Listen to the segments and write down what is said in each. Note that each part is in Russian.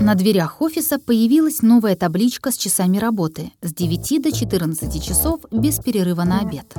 На дверях офиса появилась новая табличка с часами работы с 9 до 14 часов без перерыва на обед.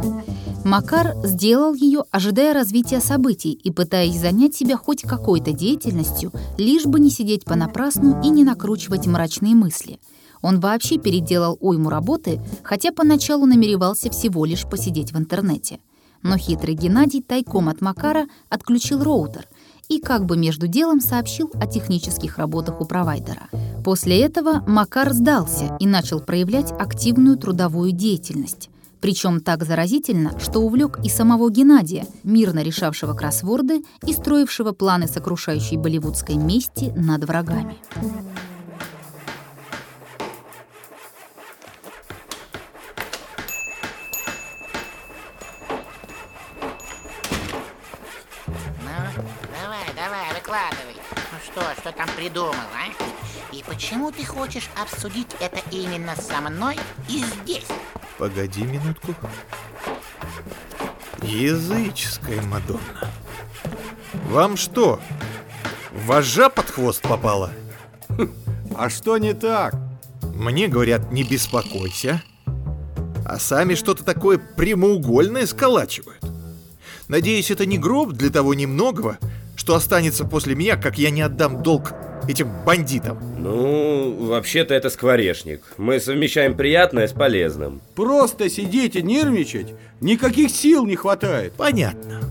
Макар сделал ее, ожидая развития событий и пытаясь занять себя хоть какой-то деятельностью, лишь бы не сидеть понапрасну и не накручивать мрачные мысли. Он вообще переделал уйму работы, хотя поначалу намеревался всего лишь посидеть в интернете. Но хитрый Геннадий тайком от Макара отключил роутер — и как бы между делом сообщил о технических работах у провайдера. После этого Макар сдался и начал проявлять активную трудовую деятельность. Причем так заразительно, что увлек и самого Геннадия, мирно решавшего кроссворды и строившего планы сокрушающей болливудской мести над врагами. что, что там придумал, а? И почему ты хочешь обсудить это именно со мной и здесь? Погоди минутку. Языческая Мадонна. Вам что, вожа под хвост попала? А что не так? Мне говорят, не беспокойся. А сами что-то такое прямоугольное сколачивают. Надеюсь, это не гроб для того немногого, что останется после меня, как я не отдам долг этим бандитам? Ну, вообще-то это скворечник. Мы совмещаем приятное с полезным. Просто сидеть и нервничать никаких сил не хватает. Понятно.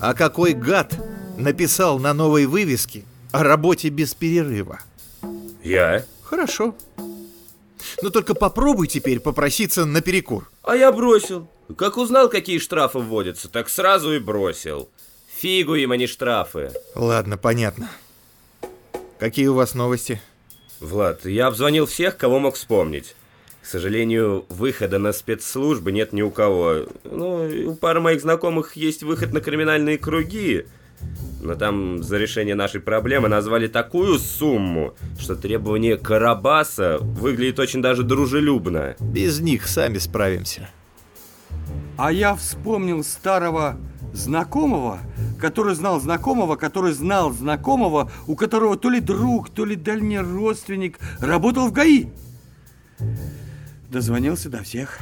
А какой гад написал на новой вывеске о работе без перерыва? Я? Хорошо. Но только попробуй теперь попроситься на перекур. А я бросил. Как узнал, какие штрафы вводятся, так сразу и бросил. Фигу им, а не штрафы. Ладно, понятно. Какие у вас новости? Влад, я обзвонил всех, кого мог вспомнить. К сожалению, выхода на спецслужбы нет ни у кого. Ну, у пары моих знакомых есть выход на криминальные круги. Но там за решение нашей проблемы назвали такую сумму, что требование Карабаса выглядит очень даже дружелюбно. Без них сами справимся. А я вспомнил старого знакомого, который знал знакомого, который знал знакомого, у которого то ли друг, то ли дальний родственник работал в ГАИ. Дозвонился до всех.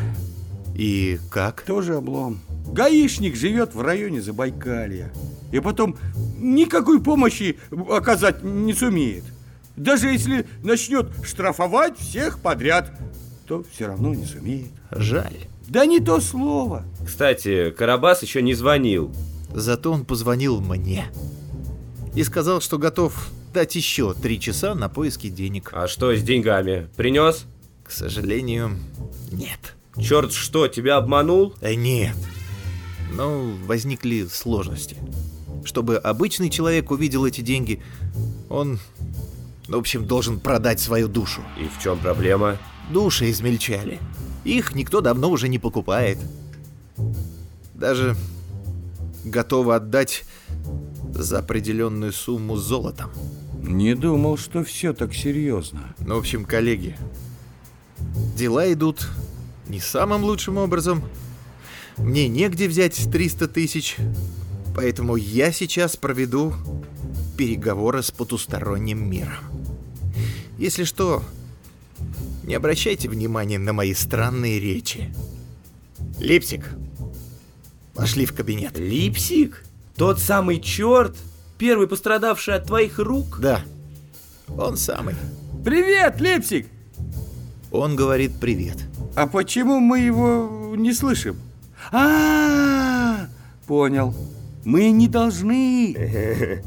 И как? Тоже облом. Гаишник живет в районе Забайкалья. И потом никакой помощи оказать не сумеет. Даже если начнет штрафовать всех подряд, то все равно не сумеет. Жаль. Да не то слово. Кстати, Карабас еще не звонил. Зато он позвонил мне. И сказал, что готов дать еще три часа на поиски денег. А что с деньгами? Принес? К сожалению, нет. Черт что, тебя обманул? Э, нет. Но возникли сложности. Чтобы обычный человек увидел эти деньги, он, в общем, должен продать свою душу. И в чем проблема? Души измельчали. Их никто давно уже не покупает. Даже готовы отдать за определенную сумму золотом. Не думал, что все так серьезно. Ну, в общем, коллеги, дела идут не самым лучшим образом. Мне негде взять 300 тысяч, поэтому я сейчас проведу переговоры с потусторонним миром. Если что, не обращайте внимания на мои странные речи. Липсик, пошли в кабинет. Липсик? Тот самый черт? Первый пострадавший от твоих рук? Да, он самый. Привет, Липсик! Он говорит привет. А почему мы его не слышим? А, -а, -а понял. Мы не должны.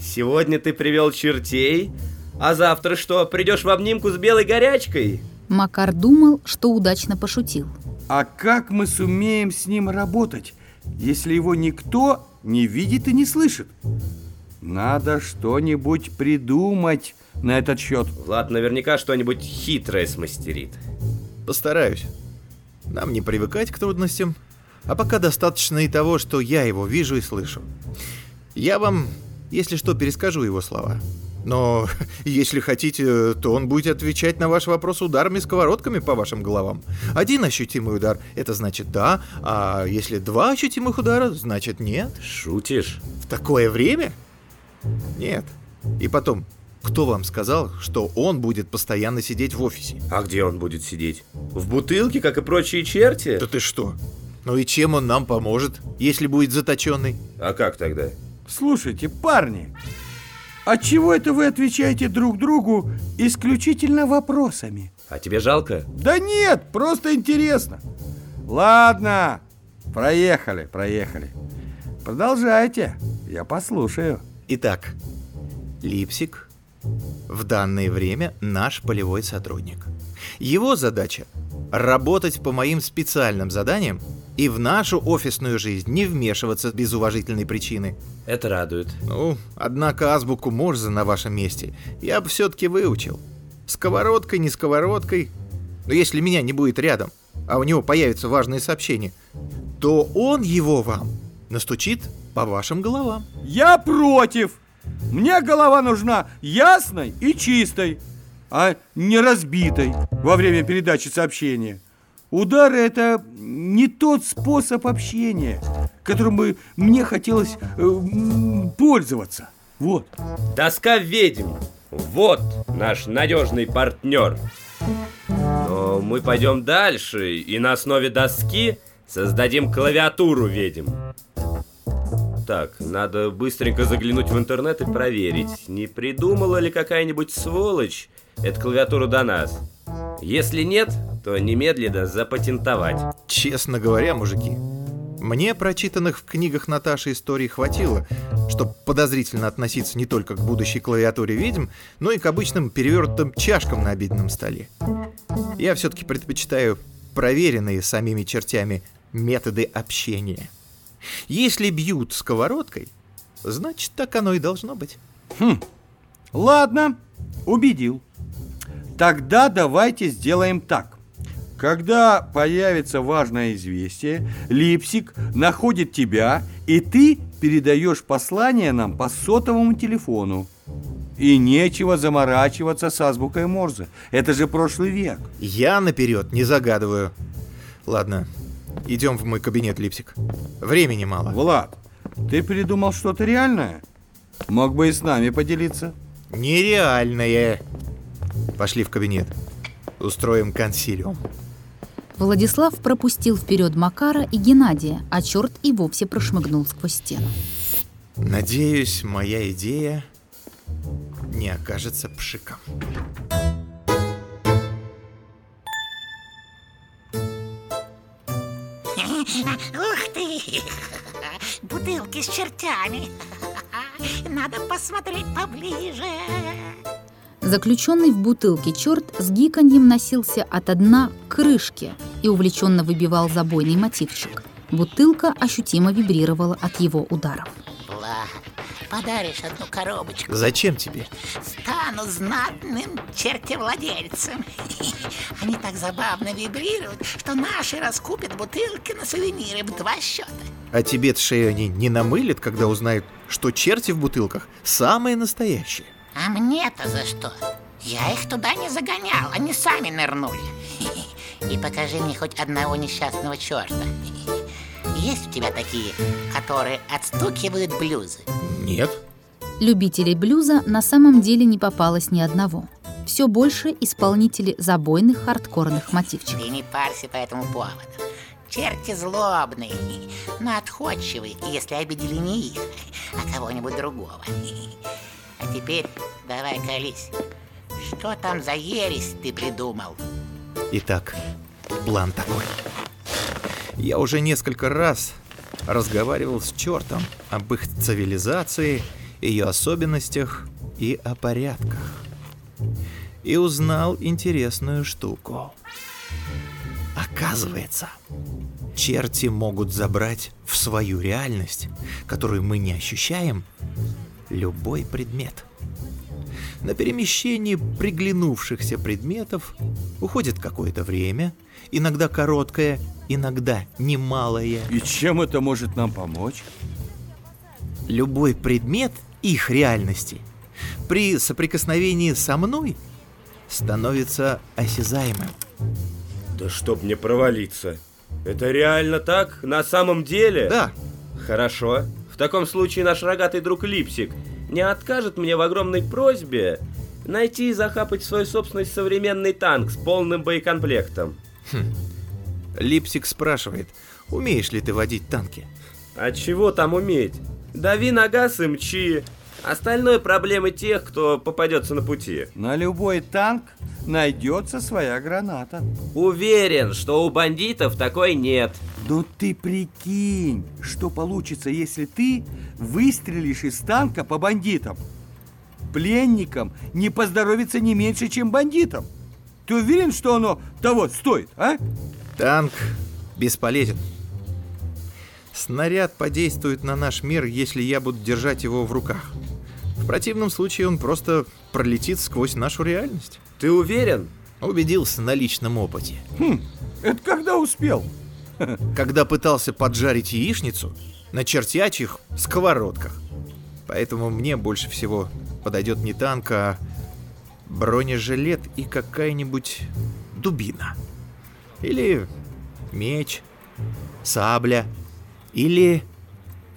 Сегодня ты привел чертей, а завтра что, придешь в обнимку с белой горячкой? Макар думал, что удачно пошутил. А как мы сумеем с ним работать, если его никто не видит и не слышит? Надо что-нибудь придумать на этот счет. Влад наверняка что-нибудь хитрое смастерит. Постараюсь. Нам не привыкать к трудностям, а пока достаточно и того, что я его вижу и слышу. Я вам, если что, перескажу его слова. Но если хотите, то он будет отвечать на ваш вопрос ударами сковородками по вашим головам. Один ощутимый удар – это значит «да», а если два ощутимых удара – значит «нет». Шутишь? В такое время? Нет. И потом, Кто вам сказал, что он будет постоянно сидеть в офисе? А где он будет сидеть? В бутылке, как и прочие черти? Да ты что? Ну и чем он нам поможет, если будет заточенный? А как тогда? Слушайте, парни, а чего это вы отвечаете друг другу исключительно вопросами? А тебе жалко? Да нет, просто интересно. Ладно, проехали, проехали. Продолжайте, я послушаю. Итак, Липсик в данное время наш полевой сотрудник. Его задача – работать по моим специальным заданиям и в нашу офисную жизнь не вмешиваться без уважительной причины. Это радует. Ну, однако азбуку Морзе на вашем месте я бы все-таки выучил. Сковородкой, не сковородкой. Но если меня не будет рядом, а у него появится важное сообщение, то он его вам настучит по вашим головам. Я против. Мне голова нужна ясной и чистой, а не разбитой во время передачи сообщения. Удары – это не тот способ общения, которым бы мне хотелось э, пользоваться. Вот. Доска ведьм. Вот наш надежный партнер. Но мы пойдем дальше и на основе доски создадим клавиатуру ведьм. Так, надо быстренько заглянуть в интернет и проверить, не придумала ли какая-нибудь сволочь эту клавиатуру до нас. Если нет, то немедленно запатентовать. Честно говоря, мужики, мне прочитанных в книгах Наташи историй хватило, чтобы подозрительно относиться не только к будущей клавиатуре ведьм, но и к обычным перевернутым чашкам на обеденном столе. Я все-таки предпочитаю проверенные самими чертями методы общения. Если бьют сковородкой, значит, так оно и должно быть. Хм, ладно, убедил. Тогда давайте сделаем так. Когда появится важное известие, Липсик находит тебя, и ты передаешь послание нам по сотовому телефону. И нечего заморачиваться с азбукой Морзе. Это же прошлый век. Я наперед не загадываю. Ладно, идем в мой кабинет, Липсик. Времени мало. Влад, ты придумал что-то реальное? Мог бы и с нами поделиться. Нереальное. Пошли в кабинет. Устроим консилиум. Владислав пропустил вперед Макара и Геннадия, а черт и вовсе прошмыгнул сквозь стену. Надеюсь, моя идея не окажется пшиком. Ух ты! Бутылки с чертями. Надо посмотреть поближе. Заключенный в бутылке черт с гиканьем носился от дна к крышке и увлеченно выбивал забойный мотивчик. Бутылка ощутимо вибрировала от его ударов. Влад, подаришь одну коробочку. Зачем тебе? Стану знатным чертевладельцем. Они так забавно вибрируют, что наши раскупят бутылки на сувениры в два счета. А тебе шею они не намылят, когда узнают, что черти в бутылках самые настоящие? А мне-то за что? Я их туда не загонял, они сами нырнули. И покажи мне хоть одного несчастного черта. Есть у тебя такие, которые отстукивают блюзы? Нет. Любителей блюза на самом деле не попалось ни одного. Все больше исполнители забойных хардкорных мотивчиков. Ты не парься по этому поводу. Черти злобные, но отходчивые, если обидели не их, а кого-нибудь другого. А теперь давай колись. Что там за ересь ты придумал? Итак, план такой. Я уже несколько раз разговаривал с чертом об их цивилизации, ее особенностях и о порядках. И узнал интересную штуку. Оказывается, черти могут забрать в свою реальность, которую мы не ощущаем, любой предмет. На перемещение приглянувшихся предметов уходит какое-то время, иногда короткое, иногда немалое. И чем это может нам помочь? Любой предмет их реальности при соприкосновении со мной становится осязаемым. Да чтоб мне провалиться. Это реально так? На самом деле? Да, Хорошо. В таком случае наш рогатый друг Липсик не откажет мне в огромной просьбе Найти и захапать свой собственный современный танк с полным боекомплектом. Липсик спрашивает, умеешь ли ты водить танки? А чего там уметь? Дави на газ и мчи. Остальное проблемы тех, кто попадется на пути. На любой танк найдется своя граната. Уверен, что у бандитов такой нет. Но ты прикинь, что получится, если ты выстрелишь из танка по бандитам. Пленникам не поздоровится не меньше, чем бандитам. Ты уверен, что оно того стоит, а? Танк бесполезен. Снаряд подействует на наш мир, если я буду держать его в руках. В противном случае он просто пролетит сквозь нашу реальность. Ты уверен? Убедился на личном опыте. Хм, это когда успел? Когда пытался поджарить яичницу на чертячих сковородках. Поэтому мне больше всего подойдет не танк, а бронежилет и какая-нибудь дубина. Или меч, сабля, или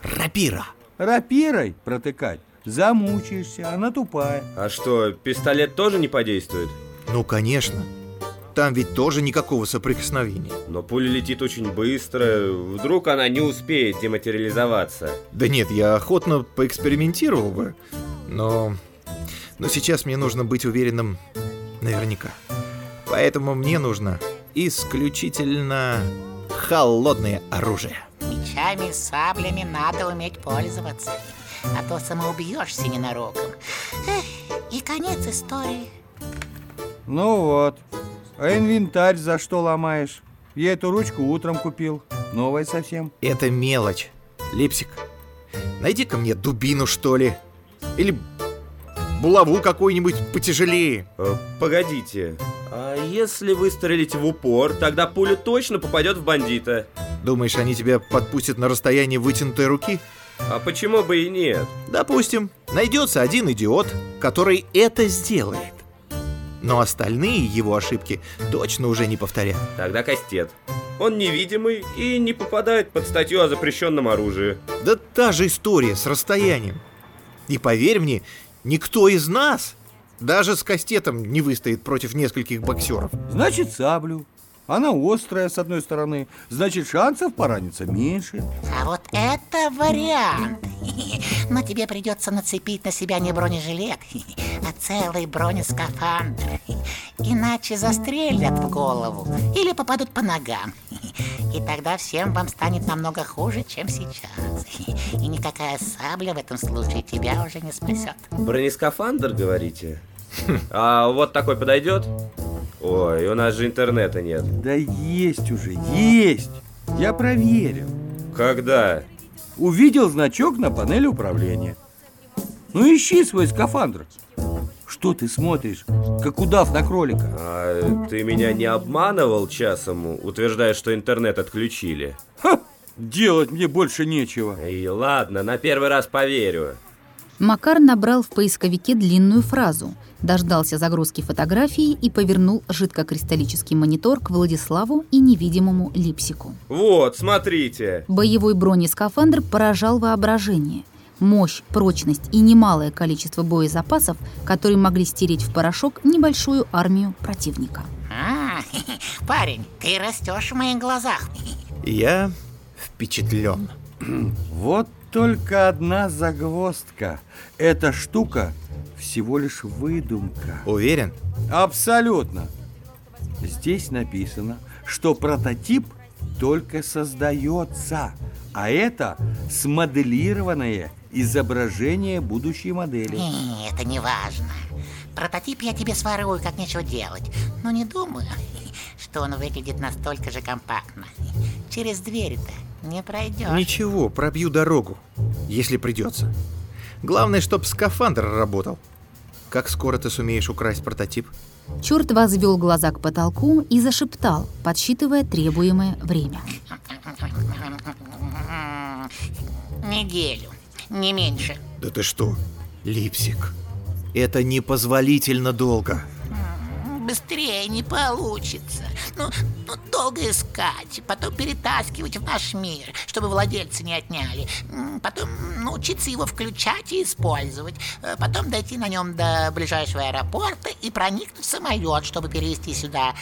рапира. Рапирой протыкать замучаешься, она тупая. А что, пистолет тоже не подействует? Ну, конечно. Там ведь тоже никакого соприкосновения. Но пуля летит очень быстро. Вдруг она не успеет дематериализоваться. Да нет, я охотно поэкспериментировал бы. Но... Но сейчас мне нужно быть уверенным наверняка. Поэтому мне нужно исключительно холодное оружие. Мечами, саблями надо уметь пользоваться. А то самоубьешься ненароком. Эх, и конец истории. Ну вот. А инвентарь за что ломаешь? Я эту ручку утром купил. Новая совсем. Это мелочь. Липсик, найди-ка мне дубину, что ли. Или булаву какую-нибудь потяжелее. Э, погодите. А если выстрелить в упор, тогда пуля точно попадет в бандита. Думаешь, они тебя подпустят на расстояние вытянутой руки? А почему бы и нет? Допустим, найдется один идиот, который это сделает. Но остальные его ошибки точно уже не повторят. Тогда кастет. Он невидимый и не попадает под статью о запрещенном оружии. Да та же история с расстоянием. И поверь мне, никто из нас даже с кастетом не выстоит против нескольких боксеров. Значит, саблю. Она острая, с одной стороны, значит, шансов пораниться меньше. А вот это вариант. Но тебе придется нацепить на себя не бронежилет, а целый бронескафандр. Иначе застрелят в голову или попадут по ногам. И тогда всем вам станет намного хуже, чем сейчас. И никакая сабля в этом случае тебя уже не спасет. Бронескафандр, говорите? А вот такой подойдет? Ой, у нас же интернета нет. Да есть уже, есть. Я проверил. Когда? Увидел значок на панели управления. Ну ищи свой скафандр. Что ты смотришь, как удав на кролика? А ты меня не обманывал часом, утверждая, что интернет отключили? Ха! Делать мне больше нечего. И ладно, на первый раз поверю. Макар набрал в поисковике длинную фразу, дождался загрузки фотографии и повернул жидкокристаллический монитор к Владиславу и невидимому Липсику. Вот, смотрите. Боевой бронескафандр поражал воображение. Мощь, прочность и немалое количество боезапасов, которые могли стереть в порошок небольшую армию противника. А, парень, ты растешь в моих глазах. Я впечатлен. Вот только одна загвоздка. Эта штука всего лишь выдумка. Уверен? Абсолютно. Здесь написано, что прототип только создается, а это смоделированное изображение будущей модели. Э, Это не важно. Прототип я тебе сворую, как нечего делать. Но не думаю, что он выглядит настолько же компактно. Через дверь-то не пройдешь. Ничего, пробью дорогу, если придется. Главное, чтоб скафандр работал. Как скоро ты сумеешь украсть прототип? Черт возвел глаза к потолку и зашептал, подсчитывая требуемое время. Неделю, не меньше. Да ты что, Липсик? Это непозволительно долго. Быстрее не получится. Ну, ну, долго искать, потом перетаскивать в наш мир, чтобы владельцы не отняли. Потом научиться его включать и использовать. Э, потом дойти на нем до ближайшего аэропорта и проникнуть в самолет, чтобы перевести сюда,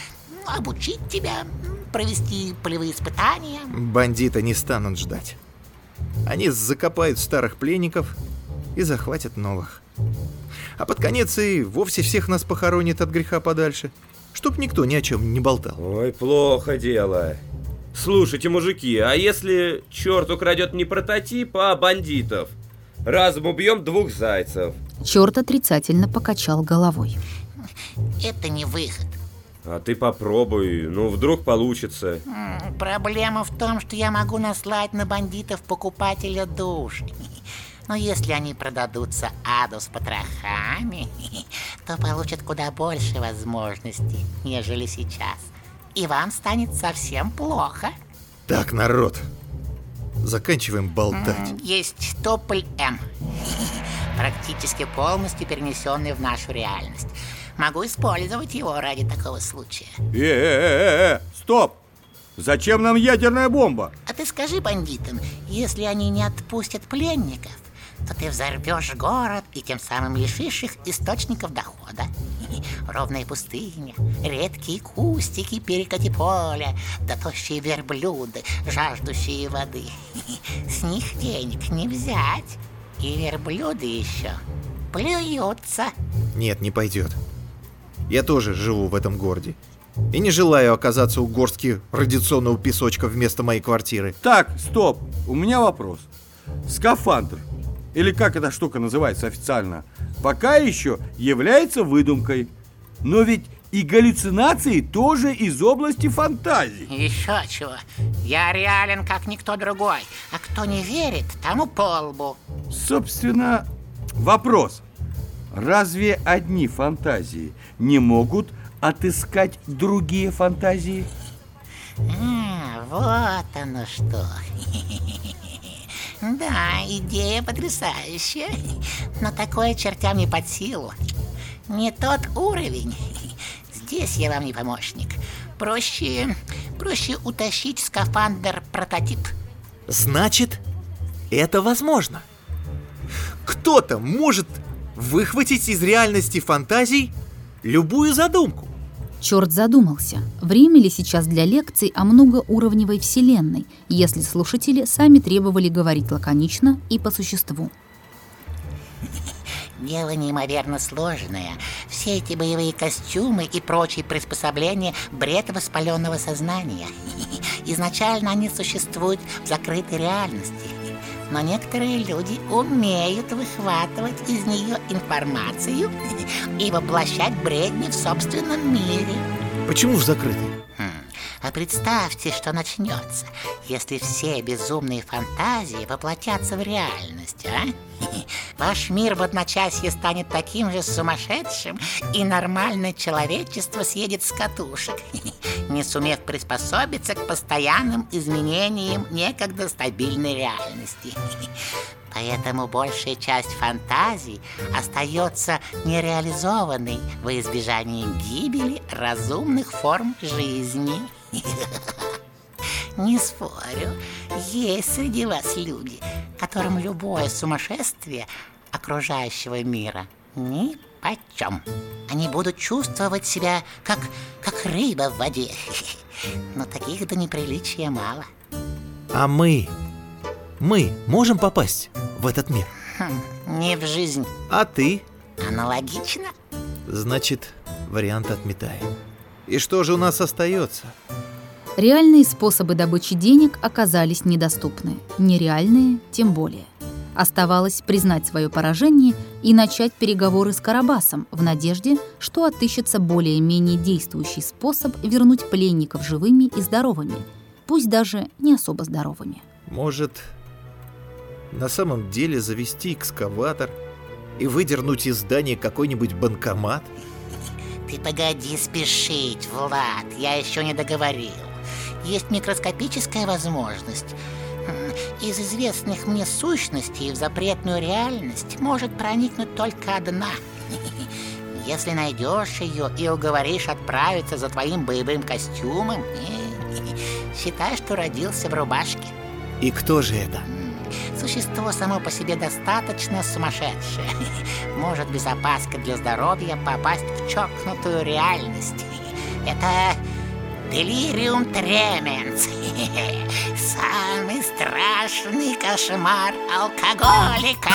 обучить тебя, провести полевые испытания. Бандиты не станут ждать. Они закопают старых пленников и захватят новых. А под конец и вовсе всех нас похоронит от греха подальше, чтоб никто ни о чем не болтал. Ой, плохо дело. Слушайте, мужики, а если черт украдет не прототип, а бандитов? Разом убьем двух зайцев. Черт отрицательно покачал головой. Это не выход. А ты попробуй, ну вдруг получится. Проблема в том, что я могу наслать на бандитов покупателя душ. Но если они продадутся аду с потрохами, то получат куда больше возможностей, нежели сейчас. И вам станет совсем плохо. Так, народ, заканчиваем болтать. Есть тополь М, практически полностью перенесенный в нашу реальность. Могу использовать его ради такого случая. Э-э-э, стоп! Зачем нам ядерная бомба? А ты скажи бандитам, если они не отпустят пленников, то ты взорвешь город и тем самым лишишь их источников дохода. Ровная пустыня, редкие кустики, перекати поля, да тощие верблюды, жаждущие воды. С них денег не взять. И верблюды еще плюются. Нет, не пойдет. Я тоже живу в этом городе. И не желаю оказаться у горстки радиационного песочка вместо моей квартиры. Так, стоп, у меня вопрос. Скафандр, или как эта штука называется официально, пока еще является выдумкой. Но ведь и галлюцинации тоже из области фантазии. Еще чего. Я реален, как никто другой. А кто не верит, тому по лбу. Собственно, вопрос. Разве одни фантазии не могут отыскать другие фантазии? А, вот оно что. Да, идея потрясающая, но такое чертям не под силу. Не тот уровень. Здесь я вам не помощник. Проще, проще утащить скафандр прототип. Значит, это возможно. Кто-то может выхватить из реальности фантазий любую задумку. Черт задумался, время ли сейчас для лекций о многоуровневой вселенной, если слушатели сами требовали говорить лаконично и по существу. Дело неимоверно сложное. Все эти боевые костюмы и прочие приспособления – бред воспаленного сознания. Изначально они существуют в закрытой реальности. Но некоторые люди умеют выхватывать из нее информацию и воплощать бредни в собственном мире. Почему в закрытой? Хм. А представьте, что начнется, если все безумные фантазии воплотятся в реальность, а? Ваш мир в одночасье станет таким же сумасшедшим, и нормальное человечество съедет с катушек, не сумев приспособиться к постоянным изменениям некогда стабильной реальности. Поэтому большая часть фантазий остается нереализованной во избежание гибели разумных форм жизни. Не спорю, есть среди вас люди, которым любое сумасшествие окружающего мира ни почем. Они будут чувствовать себя как, как рыба в воде. Но таких до неприличия мало. А мы? Мы можем попасть в этот мир? Хм, не в жизнь. А ты? Аналогично? Значит, вариант отметаем. И что же у нас остается? Реальные способы добычи денег оказались недоступны, нереальные тем более. Оставалось признать свое поражение и начать переговоры с Карабасом в надежде, что отыщется более-менее действующий способ вернуть пленников живыми и здоровыми, пусть даже не особо здоровыми. Может, на самом деле завести экскаватор и выдернуть из здания какой-нибудь банкомат? Ты погоди спешить, Влад, я еще не договорил есть микроскопическая возможность. Из известных мне сущностей в запретную реальность может проникнуть только одна. Если найдешь ее и уговоришь отправиться за твоим боевым костюмом, считай, что родился в рубашке. И кто же это? Существо само по себе достаточно сумасшедшее. Может без опаски для здоровья попасть в чокнутую реальность. Это Делириум тременс. Самый страшный кошмар алкоголика.